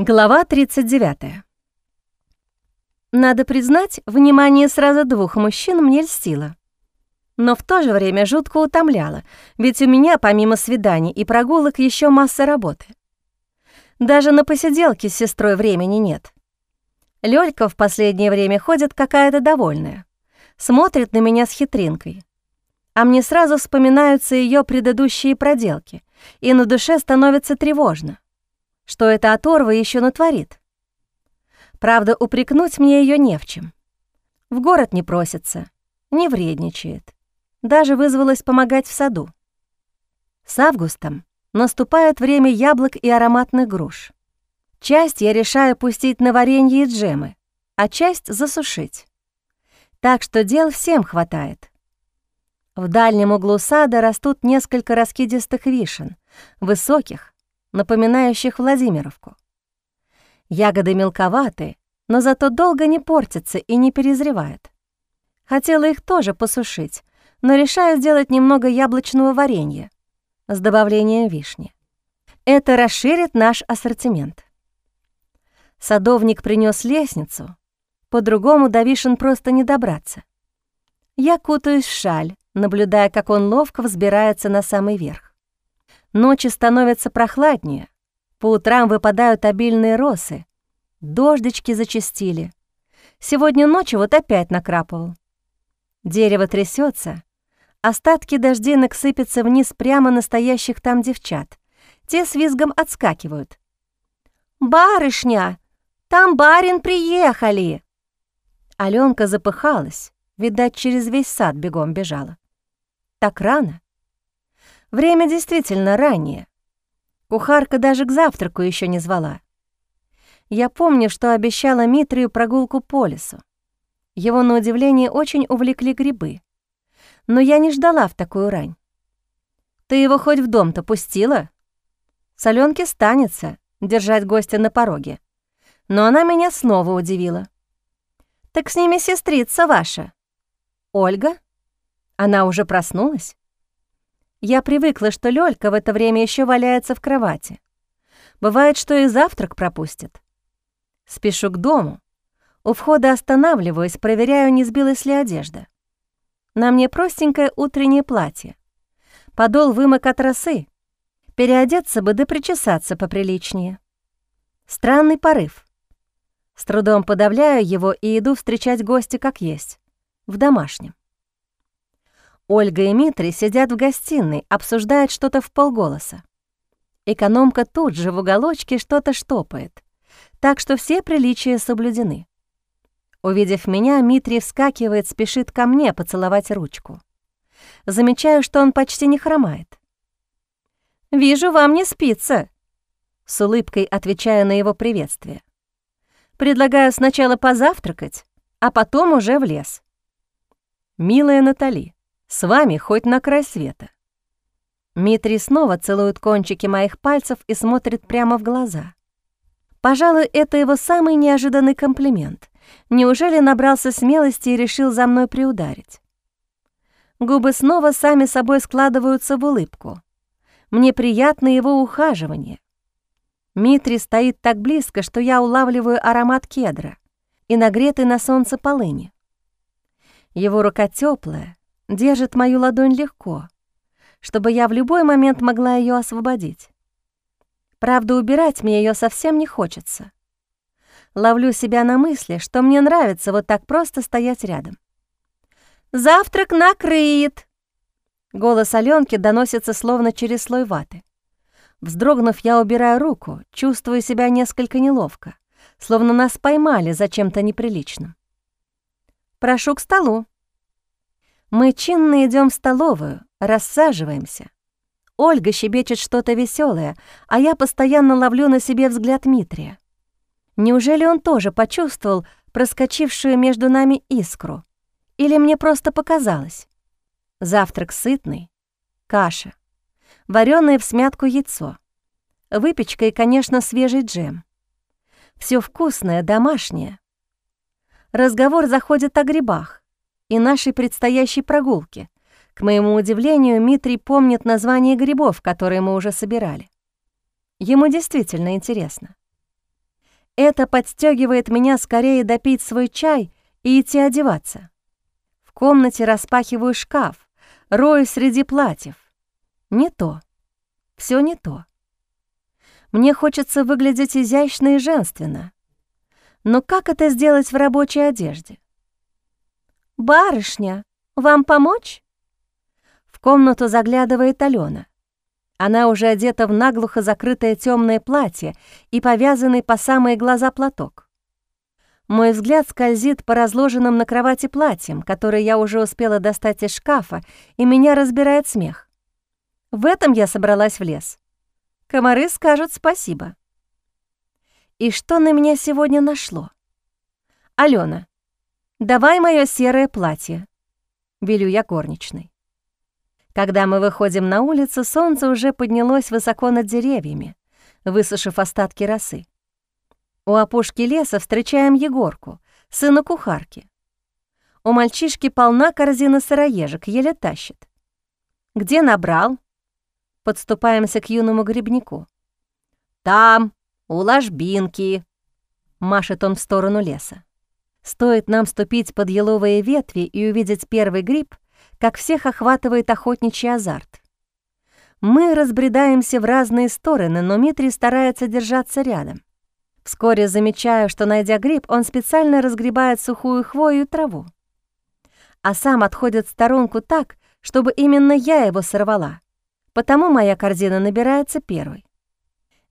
Глава 39. Надо признать, внимание сразу двух мужчин мне льстило. Но в то же время жутко утомляло, ведь у меня помимо свиданий и прогулок еще масса работы. Даже на посиделке с сестрой времени нет. Лёлька в последнее время ходит какая-то довольная, смотрит на меня с хитринкой. А мне сразу вспоминаются ее предыдущие проделки, и на душе становится тревожно что эта оторва еще натворит. Правда, упрекнуть мне ее не в чем. В город не просится, не вредничает. Даже вызвалась помогать в саду. С августом наступает время яблок и ароматных груш. Часть я решаю пустить на варенье и джемы, а часть засушить. Так что дел всем хватает. В дальнем углу сада растут несколько раскидистых вишен, высоких, напоминающих Владимировку. Ягоды мелковаты, но зато долго не портятся и не перезревают. Хотела их тоже посушить, но решаю сделать немного яблочного варенья с добавлением вишни. Это расширит наш ассортимент. Садовник принес лестницу, по-другому до вишен просто не добраться. Я кутаюсь в шаль, наблюдая, как он ловко взбирается на самый верх. Ночи становятся прохладнее, по утрам выпадают обильные росы, дождички зачастили. Сегодня ночью вот опять накрапывал. Дерево трясется, остатки дождинок сыпятся вниз прямо настоящих там девчат. Те с визгом отскакивают. «Барышня, там барин приехали!» Алёнка запыхалась, видать, через весь сад бегом бежала. Так рано. Время действительно раннее. Кухарка даже к завтраку еще не звала. Я помню, что обещала Митрию прогулку по лесу. Его, на удивление, очень увлекли грибы. Но я не ждала в такую рань. «Ты его хоть в дом-то пустила?» Соленке станется держать гостя на пороге. Но она меня снова удивила. «Так с ними сестрица ваша». «Ольга? Она уже проснулась?» Я привыкла, что Лёлька в это время еще валяется в кровати. Бывает, что и завтрак пропустит. Спешу к дому. У входа останавливаюсь, проверяю, не сбилась ли одежда. На мне простенькое утреннее платье. Подол вымок от росы. Переодеться бы да причесаться поприличнее. Странный порыв. С трудом подавляю его и иду встречать гостя как есть, в домашнем. Ольга и Митри сидят в гостиной, обсуждают что-то в полголоса. Экономка тут же в уголочке что-то штопает, так что все приличия соблюдены. Увидев меня, Митри вскакивает, спешит ко мне поцеловать ручку. Замечаю, что он почти не хромает. «Вижу, вам не спится», — с улыбкой отвечая на его приветствие. «Предлагаю сначала позавтракать, а потом уже в лес». «Милая Натали, с вами хоть на край света». Митри снова целует кончики моих пальцев и смотрит прямо в глаза. Пожалуй, это его самый неожиданный комплимент. Неужели набрался смелости и решил за мной приударить? Губы снова сами собой складываются в улыбку. Мне приятно его ухаживание. Митри стоит так близко, что я улавливаю аромат кедра и нагретый на солнце полыни. Его рука теплая, держит мою ладонь легко, чтобы я в любой момент могла ее освободить. Правда, убирать мне ее совсем не хочется. Ловлю себя на мысли, что мне нравится вот так просто стоять рядом. «Завтрак накрыт!» Голос Аленки доносится словно через слой ваты. Вздрогнув, я убираю руку, чувствую себя несколько неловко, словно нас поймали за чем-то неприличным. «Прошу к столу», мы чинно идем в столовую, рассаживаемся. Ольга щебечет что-то веселое, а я постоянно ловлю на себе взгляд Митрия. Неужели он тоже почувствовал проскочившую между нами искру? Или мне просто показалось? Завтрак сытный, каша, вареное в смятку яйцо, выпечка и, конечно, свежий джем. Все вкусное, домашнее. Разговор заходит о грибах и нашей предстоящей прогулки. К моему удивлению, Митрий помнит название грибов, которые мы уже собирали. Ему действительно интересно. Это подстегивает меня скорее допить свой чай и идти одеваться. В комнате распахиваю шкаф, рою среди платьев. Не то. Все не то. Мне хочется выглядеть изящно и женственно. Но как это сделать в рабочей одежде? «Барышня, вам помочь?» В комнату заглядывает Алена. Она уже одета в наглухо закрытое темное платье и повязанный по самые глаза платок. Мой взгляд скользит по разложенным на кровати платьям, которые я уже успела достать из шкафа, и меня разбирает смех. В этом я собралась в лес. Комары скажут спасибо. И что на меня сегодня нашло? Алена, давай мое серое платье, велю я горничной. Когда мы выходим на улицу, солнце уже поднялось высоко над деревьями, высушив остатки росы. У опушки леса встречаем Егорку, сына кухарки. У мальчишки полна корзина сыроежек, еле тащит. «Где набрал?» Подступаемся к юному грибнику. «Там, у ложбинки», — машет он в сторону леса. Стоит нам ступить под еловые ветви и увидеть первый гриб, как всех охватывает охотничий азарт. Мы разбредаемся в разные стороны, но Митрий старается держаться рядом. Вскоре замечаю, что, найдя гриб, он специально разгребает сухую хвою и траву. А сам отходит в сторонку так, чтобы именно я его сорвала. Потому моя корзина набирается первой.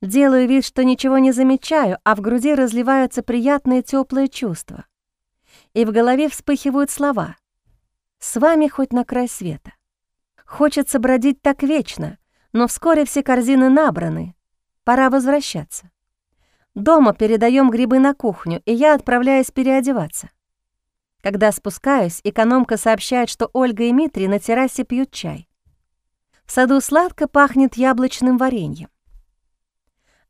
Делаю вид, что ничего не замечаю, а в груди разливаются приятные теплые чувства. И в голове вспыхивают слова. «С вами хоть на край света». Хочется бродить так вечно, но вскоре все корзины набраны. Пора возвращаться. Дома передаем грибы на кухню, и я отправляюсь переодеваться. Когда спускаюсь, экономка сообщает, что Ольга и Митрий на террасе пьют чай. В саду сладко пахнет яблочным вареньем.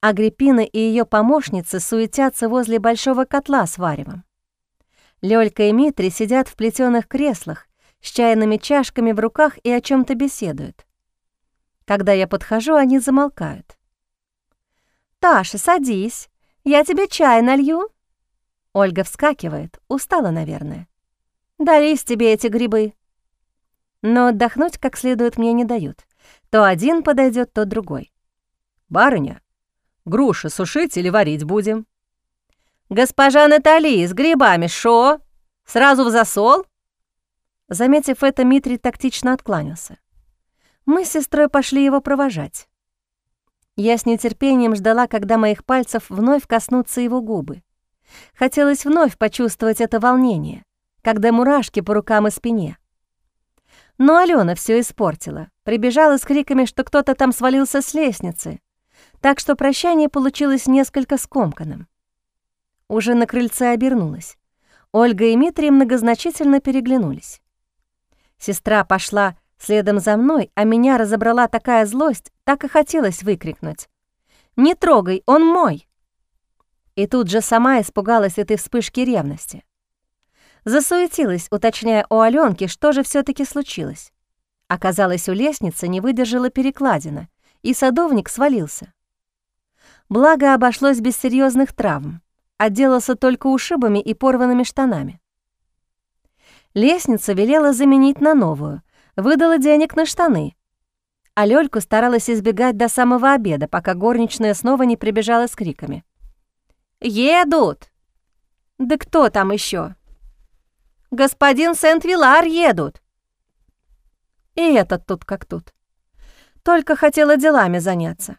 Агриппина и ее помощницы суетятся возле большого котла с варевом. Лёлька и Митри сидят в плетеных креслах с чайными чашками в руках и о чем то беседуют. Когда я подхожу, они замолкают. «Таша, садись, я тебе чай налью». Ольга вскакивает, устала, наверное. «Дались тебе эти грибы». Но отдохнуть как следует мне не дают. То один подойдет, то другой. «Барыня, груши сушить или варить будем?» «Госпожа Натали, с грибами шо? Сразу в засол?» Заметив это, Митрий тактично откланялся. Мы с сестрой пошли его провожать. Я с нетерпением ждала, когда моих пальцев вновь коснутся его губы. Хотелось вновь почувствовать это волнение, когда мурашки по рукам и спине. Но Алена все испортила, прибежала с криками, что кто-то там свалился с лестницы, так что прощание получилось несколько скомканным. Уже на крыльце обернулась. Ольга и Митрий многозначительно переглянулись. Сестра пошла следом за мной, а меня разобрала такая злость, так и хотелось выкрикнуть. «Не трогай, он мой!» И тут же сама испугалась этой вспышки ревности. Засуетилась, уточняя у Алёнки, что же все таки случилось. Оказалось, у лестницы не выдержала перекладина, и садовник свалился. Благо обошлось без серьезных травм, отделался только ушибами и порванными штанами. Лестницу велела заменить на новую, выдала денег на штаны. А Лёльку старалась избегать до самого обеда, пока горничная снова не прибежала с криками. «Едут!» «Да кто там еще? «Господин Сент-Вилар едут!» И этот тут как тут. Только хотела делами заняться.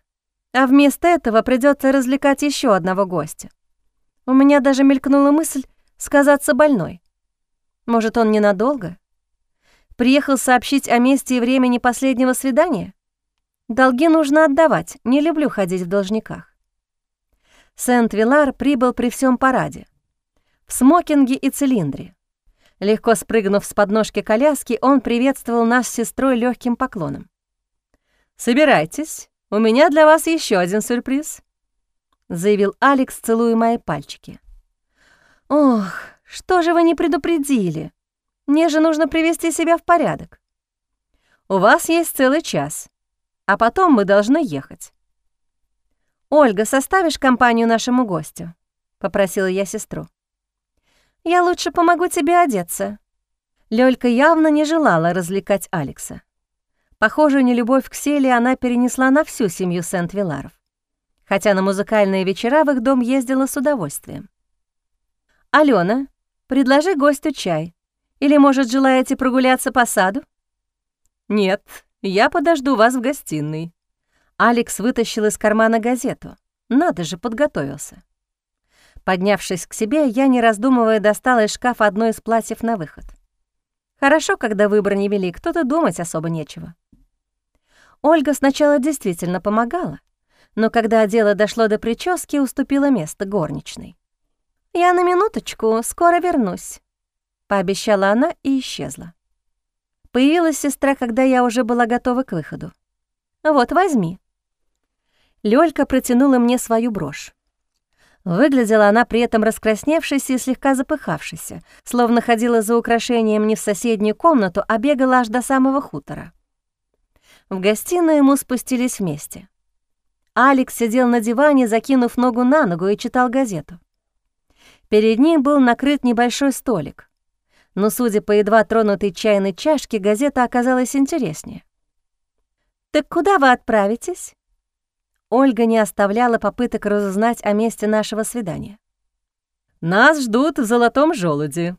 А вместо этого придется развлекать еще одного гостя. У меня даже мелькнула мысль сказаться больной. Может, он ненадолго? Приехал сообщить о месте и времени последнего свидания? Долги нужно отдавать, не люблю ходить в должниках. Сент-Вилар прибыл при всем параде. В смокинге и цилиндре. Легко спрыгнув с подножки коляски, он приветствовал нас с сестрой легким поклоном. «Собирайтесь, у меня для вас еще один сюрприз», — заявил Алекс, целуя мои пальчики. «Ох, что же вы не предупредили? Мне же нужно привести себя в порядок. У вас есть целый час, а потом мы должны ехать. Ольга, составишь компанию нашему гостю? попросила я сестру. «Я лучше помогу тебе одеться». Лёлька явно не желала развлекать Алекса. Похоже, нелюбовь к Селе она перенесла на всю семью Сент-Виларов, хотя на музыкальные вечера в их дом ездила с удовольствием. «Алена, предложи гостю чай. Или, может, желаете прогуляться по саду?» «Нет, я подожду вас в гостиной». Алекс вытащил из кармана газету. Надо же, подготовился. Поднявшись к себе, я, не раздумывая, достала из шкафа одно из платьев на выход. Хорошо, когда выбор невелик, кто-то думать особо нечего. Ольга сначала действительно помогала, но когда дело дошло до прически, уступила место горничной. «Я на минуточку, скоро вернусь», — пообещала она и исчезла. Появилась сестра, когда я уже была готова к выходу. «Вот, возьми». Лёлька протянула мне свою брошь. Выглядела она при этом раскрасневшейся и слегка запыхавшейся, словно ходила за украшением не в соседнюю комнату, а бегала аж до самого хутора. В гостиную мы спустились вместе. Алекс сидел на диване, закинув ногу на ногу и читал газету. Перед ним был накрыт небольшой столик. Но, судя по едва тронутой чайной чашке, газета оказалась интереснее. «Так куда вы отправитесь?» Ольга не оставляла попыток разузнать о месте нашего свидания. «Нас ждут в золотом желуде».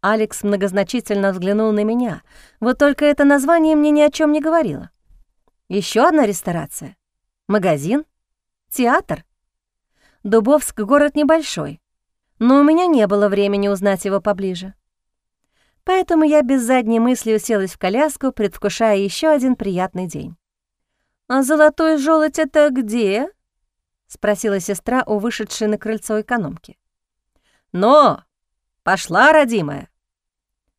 Алекс многозначительно взглянул на меня, вот только это название мне ни о чем не говорило. Еще одна ресторация? Магазин? Театр? Дубовск — город небольшой, но у меня не было времени узнать его поближе. Поэтому я без задней мысли уселась в коляску, предвкушая еще один приятный день. «А золотой желудь это где?» — спросила сестра у вышедшей на крыльцо экономки. «Но! Пошла, родимая!»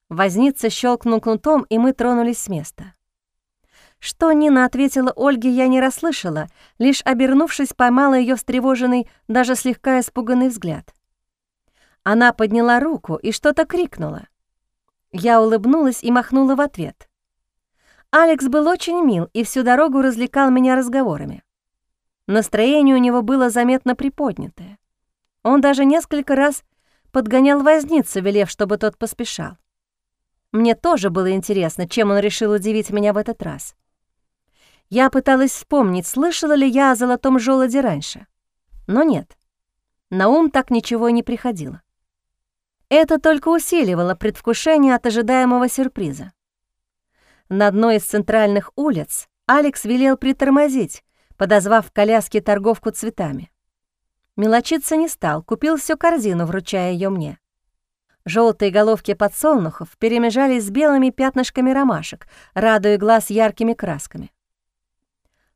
Возница щелкнул кнутом, и мы тронулись с места. Что Нина ответила Ольге, я не расслышала, лишь обернувшись, поймала ее встревоженный, даже слегка испуганный взгляд. Она подняла руку и что-то крикнула. Я улыбнулась и махнула в ответ. Алекс был очень мил и всю дорогу развлекал меня разговорами. Настроение у него было заметно приподнятое. Он даже несколько раз подгонял возницу, велев, чтобы тот поспешал. Мне тоже было интересно, чем он решил удивить меня в этот раз. Я пыталась вспомнить, слышала ли я о золотом желуде раньше. Но нет, на ум так ничего и не приходило. Это только усиливало предвкушение от ожидаемого сюрприза. На одной из центральных улиц Алекс велел притормозить, подозвав в коляске торговку цветами. Мелочиться не стал, купил всю корзину, вручая ее мне. Желтые головки подсолнухов перемежались с белыми пятнышками ромашек, радуя глаз яркими красками.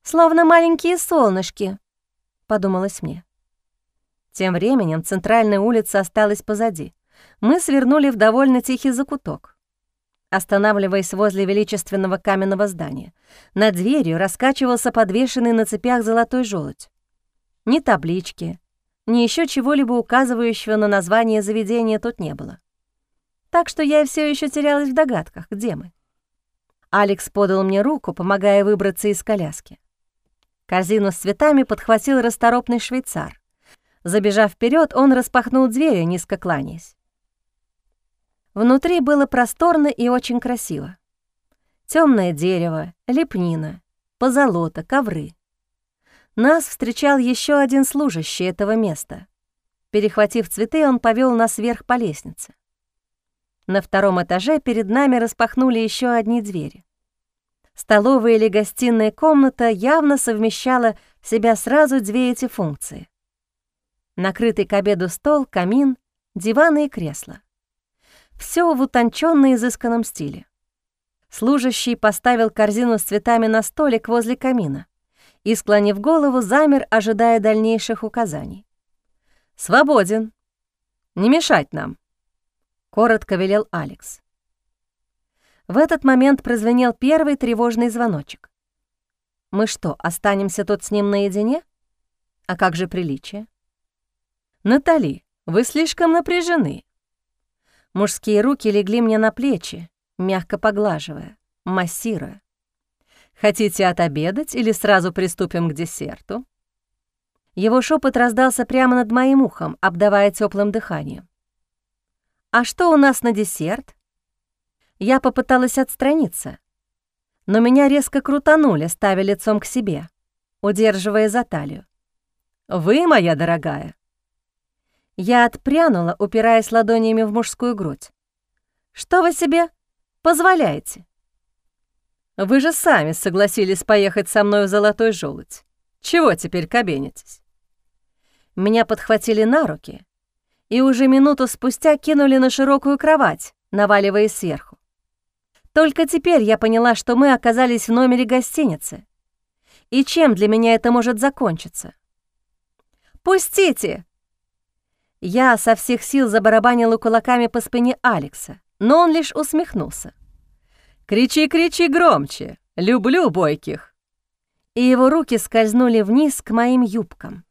«Словно маленькие солнышки», — подумалось мне. Тем временем центральная улица осталась позади. Мы свернули в довольно тихий закуток останавливаясь возле величественного каменного здания. Над дверью раскачивался подвешенный на цепях золотой желудь. Ни таблички, ни еще чего-либо указывающего на название заведения тут не было. Так что я все еще терялась в догадках, где мы. Алекс подал мне руку, помогая выбраться из коляски. Корзину с цветами подхватил расторопный швейцар. Забежав вперед, он распахнул дверь, низко кланяясь. Внутри было просторно и очень красиво. Темное дерево, лепнина, позолота, ковры. Нас встречал еще один служащий этого места. Перехватив цветы, он повел нас вверх по лестнице. На втором этаже перед нами распахнули еще одни двери. Столовая или гостиная комната явно совмещала в себя сразу две эти функции. Накрытый к обеду стол, камин, диваны и кресла. Все в утонченно изысканном стиле. Служащий поставил корзину с цветами на столик возле камина и, склонив голову, замер, ожидая дальнейших указаний. «Свободен. Не мешать нам», — коротко велел Алекс. В этот момент прозвенел первый тревожный звоночек. «Мы что, останемся тут с ним наедине? А как же приличие?» «Натали, вы слишком напряжены», Мужские руки легли мне на плечи, мягко поглаживая, массируя. «Хотите отобедать или сразу приступим к десерту?» Его шепот раздался прямо над моим ухом, обдавая теплым дыханием. «А что у нас на десерт?» Я попыталась отстраниться, но меня резко крутанули, ставя лицом к себе, удерживая за талию. «Вы, моя дорогая!» Я отпрянула, упираясь ладонями в мужскую грудь. «Что вы себе позволяете?» «Вы же сами согласились поехать со мной в Золотой Желудь. Чего теперь кабенитесь?» Меня подхватили на руки и уже минуту спустя кинули на широкую кровать, наваливаясь сверху. Только теперь я поняла, что мы оказались в номере гостиницы. И чем для меня это может закончиться? «Пустите!» Я со всех сил забарабанила кулаками по спине Алекса, но он лишь усмехнулся. «Кричи, кричи громче! Люблю бойких!» И его руки скользнули вниз к моим юбкам.